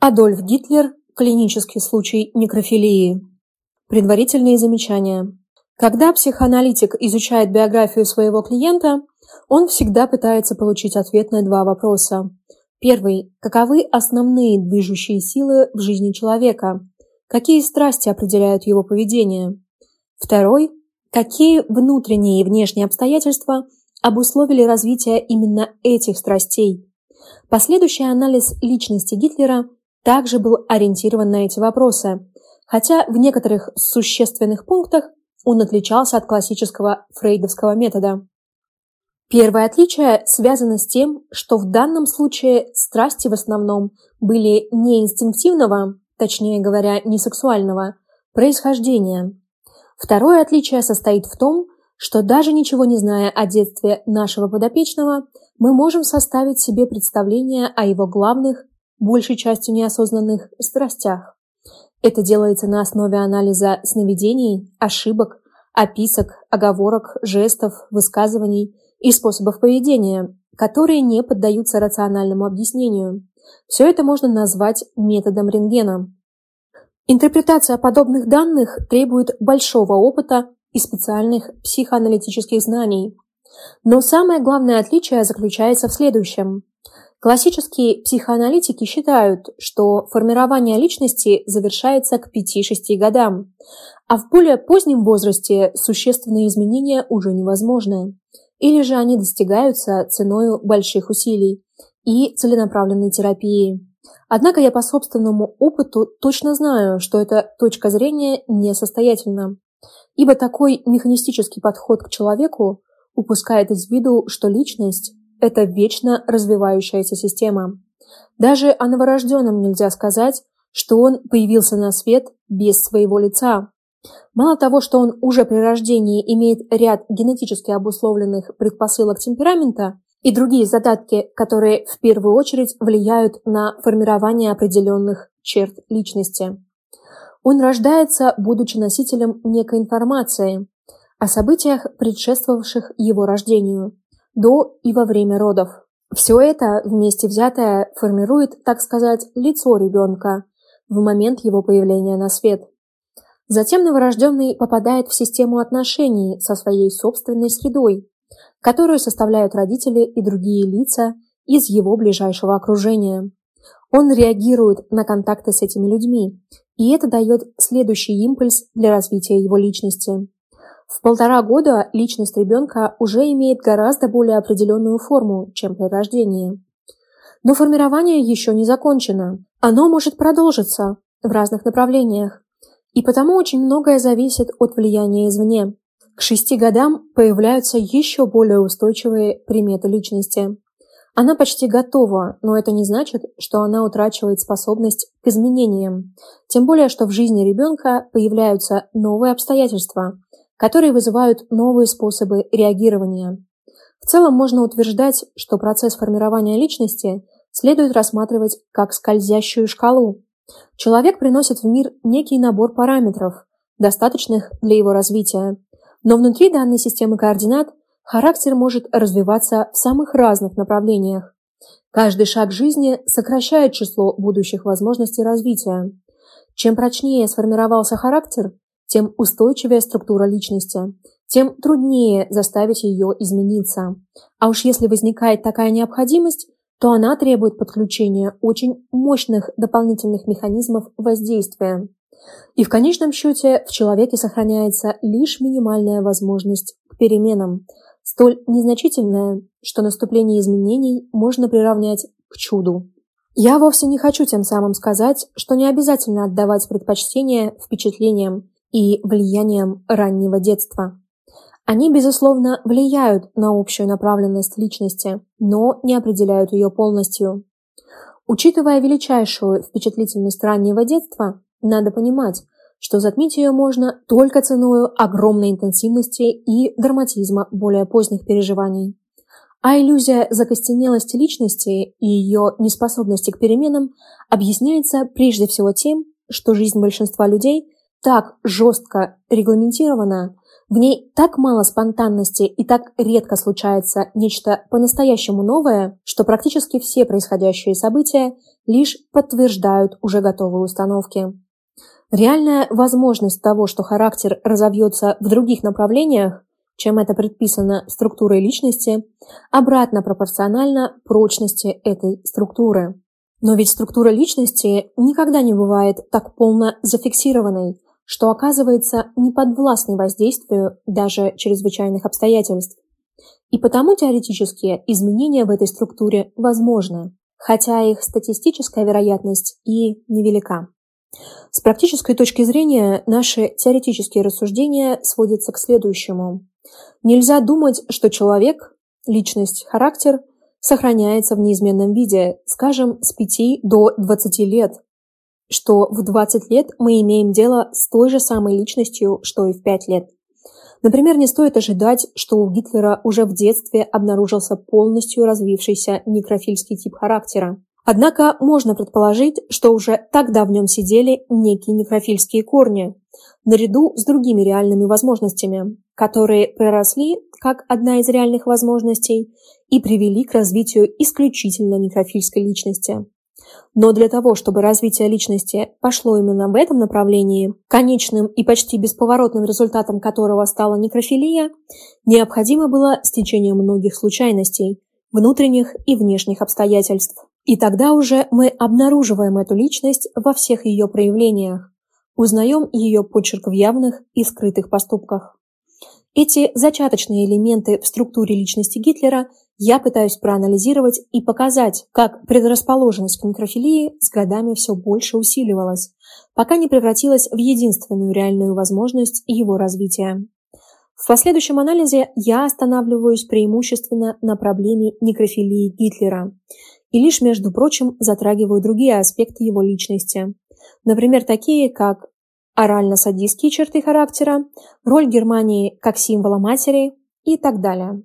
Адольф Гитлер. Клинический случай некрофилии. Предварительные замечания. Когда психоаналитик изучает биографию своего клиента, он всегда пытается получить ответ на два вопроса. Первый. Каковы основные движущие силы в жизни человека? Какие страсти определяют его поведение? Второй. Какие внутренние и внешние обстоятельства обусловили развитие именно этих страстей? Последующий анализ личности Гитлера также был ориентирован на эти вопросы, хотя в некоторых существенных пунктах он отличался от классического фрейдовского метода. Первое отличие связано с тем, что в данном случае страсти в основном были не инстинктивного, точнее говоря, не сексуального, происхождения. Второе отличие состоит в том, что даже ничего не зная о детстве нашего подопечного, мы можем составить себе представление о его главных большей частью неосознанных страстях. Это делается на основе анализа сновидений, ошибок, описок, оговорок, жестов, высказываний и способов поведения, которые не поддаются рациональному объяснению. Все это можно назвать методом рентгена. Интерпретация подобных данных требует большого опыта и специальных психоаналитических знаний. Но самое главное отличие заключается в следующем. Классические психоаналитики считают, что формирование личности завершается к 5-6 годам, а в более позднем возрасте существенные изменения уже невозможны, или же они достигаются ценой больших усилий и целенаправленной терапии. Однако я по собственному опыту точно знаю, что эта точка зрения несостоятельна, ибо такой механистический подход к человеку упускает из виду, что личность это вечно развивающаяся система. Даже о новорожденном нельзя сказать, что он появился на свет без своего лица. Мало того, что он уже при рождении имеет ряд генетически обусловленных предпосылок темперамента и другие задатки, которые в первую очередь влияют на формирование определенных черт личности. Он рождается, будучи носителем некой информации о событиях, предшествовавших его рождению до и во время родов. Все это вместе взятое формирует, так сказать, лицо ребенка в момент его появления на свет. Затем новорожденный попадает в систему отношений со своей собственной средой, которую составляют родители и другие лица из его ближайшего окружения. Он реагирует на контакты с этими людьми, и это дает следующий импульс для развития его личности. В полтора года личность ребенка уже имеет гораздо более определенную форму, чем при рождении. Но формирование еще не закончено. Оно может продолжиться в разных направлениях. И потому очень многое зависит от влияния извне. К шести годам появляются еще более устойчивые приметы личности. Она почти готова, но это не значит, что она утрачивает способность к изменениям. Тем более, что в жизни ребенка появляются новые обстоятельства, которые вызывают новые способы реагирования. В целом можно утверждать, что процесс формирования личности следует рассматривать как скользящую шкалу. Человек приносит в мир некий набор параметров, достаточных для его развития, но внутри данной системы координат характер может развиваться в самых разных направлениях. Каждый шаг жизни сокращает число будущих возможностей развития. Чем прочнее сформировался характер, тем устойчивее структура личности, тем труднее заставить ее измениться. А уж если возникает такая необходимость, то она требует подключения очень мощных дополнительных механизмов воздействия. И в конечном счете в человеке сохраняется лишь минимальная возможность к переменам, столь незначительная, что наступление изменений можно приравнять к чуду. Я вовсе не хочу тем самым сказать, что не обязательно отдавать предпочтение впечатлениям и влиянием раннего детства. Они, безусловно, влияют на общую направленность личности, но не определяют ее полностью. Учитывая величайшую впечатлительность раннего детства, надо понимать, что затмить ее можно только ценой огромной интенсивности и драматизма более поздних переживаний. А иллюзия закостенелости личности и ее неспособности к переменам объясняется прежде всего тем, что жизнь большинства людей так жестко регламентирована, В ней так мало спонтанности и так редко случается нечто по-настоящему новое, что практически все происходящие события лишь подтверждают уже готовые установки. Реальная возможность того, что характер разовьется в других направлениях, чем это предписано структурой личности, обратно пропорциональна прочности этой структуры. Но ведь структура личности никогда не бывает так полно зафиксированной, что оказывается неподвластной воздействию даже чрезвычайных обстоятельств. И потому теоретические изменения в этой структуре возможны, хотя их статистическая вероятность и невелика. С практической точки зрения наши теоретические рассуждения сводятся к следующему. Нельзя думать, что человек, личность, характер сохраняется в неизменном виде, скажем, с 5 до 20 лет, что в 20 лет мы имеем дело с той же самой личностью, что и в 5 лет. Например, не стоит ожидать, что у Гитлера уже в детстве обнаружился полностью развившийся некрофильский тип характера. Однако можно предположить, что уже тогда в нем сидели некие некрофильские корни, наряду с другими реальными возможностями, которые проросли как одна из реальных возможностей и привели к развитию исключительно некрофильской личности. Но для того, чтобы развитие личности пошло именно в этом направлении, конечным и почти бесповоротным результатом которого стала некрофилия, необходимо было стечение многих случайностей, внутренних и внешних обстоятельств. И тогда уже мы обнаруживаем эту личность во всех ее проявлениях, узнаем ее почерк в явных и скрытых поступках. Эти зачаточные элементы в структуре личности Гитлера я пытаюсь проанализировать и показать, как предрасположенность к некрофилии с годами все больше усиливалась, пока не превратилась в единственную реальную возможность его развития. В последующем анализе я останавливаюсь преимущественно на проблеме некрофилии Гитлера и лишь, между прочим, затрагиваю другие аспекты его личности. Например, такие как орально-садистские черты характера, роль Германии как символа матери и так далее.